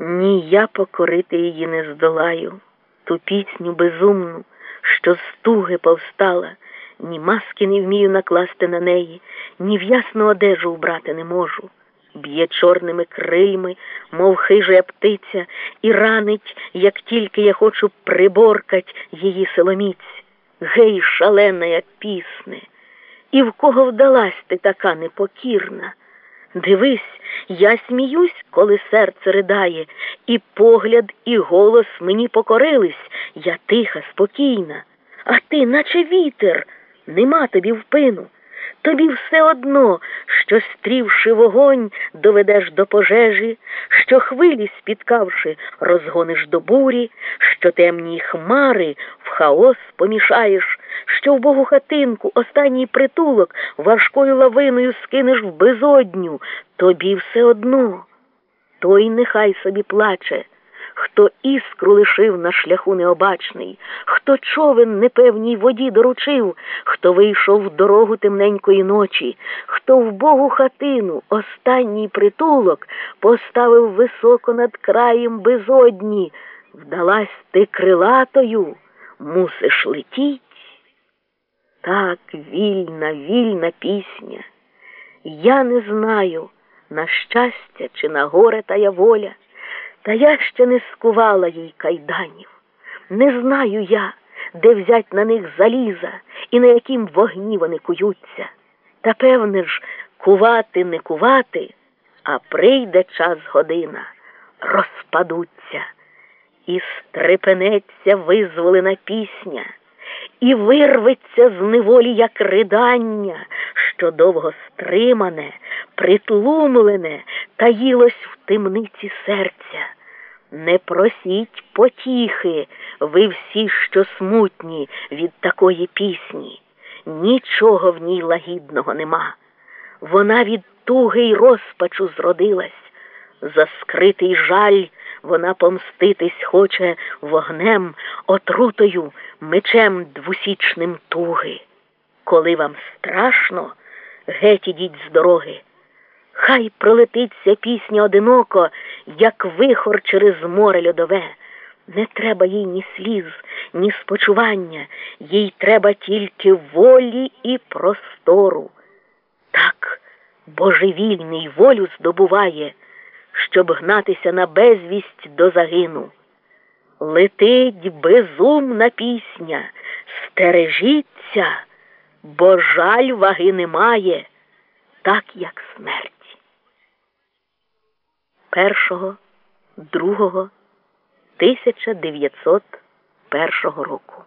Ні, я покорити її не здолаю, ту пісню безумну, що з туги повстала, ні маски не вмію накласти на неї, ні в ясну одежу вбрати не можу. Б'є чорними крильми, мов хижа птиця, і ранить, як тільки я хочу приборкать її силоміць. Гей, шалена пісне, і в кого вдалась ти така непокірна? Дивись, я сміюсь, коли серце ридає, і погляд, і голос мені покорились, я тиха, спокійна, а ти, наче вітер, нема тобі впину. Тобі все одно, що, стрівши вогонь, доведеш до пожежі, що хвилі, спіткавши, розгониш до бурі, що темні хмари в хаос помішаєш, що в богу хатинку останній притулок важкою лавиною скинеш в безодню, тобі все одно. Той нехай собі плаче хто іскру лишив на шляху необачний, хто човен непевній воді доручив, хто вийшов в дорогу темненької ночі, хто в Богу хатину останній притулок поставив високо над краєм безодні, вдалась ти крилатою, мусиш летіть. Так вільна, вільна пісня. Я не знаю, на щастя, чи на горе тая воля. Та я ще не скувала їй кайданів. Не знаю я, де взять на них заліза і на яким вогні вони куються. Та певне ж, кувати не кувати, а прийде час година, розпадуться, і стрепенеться визволена пісня, і вирветься з неволі, як ридання, що довго стримане, притлумлене, таїлось в темниці серця. Не просіть потіхи, ви всі, що смутні від такої пісні. Нічого в ній лагідного нема. Вона від туги й розпачу зродилась. За скритий жаль вона помститись хоче вогнем, отрутою, мечем двусічним туги. Коли вам страшно, геть ідіть з дороги. Хай пролетиться пісня одиноко, як вихор через море льодове. Не треба їй ні сліз, ні спочування, їй треба тільки волі і простору. Так божевільний волю здобуває, щоб гнатися на безвість до загину. Летить безумна пісня, стережіться, бо жаль ваги немає, так як смерть. 1-2 1901 року.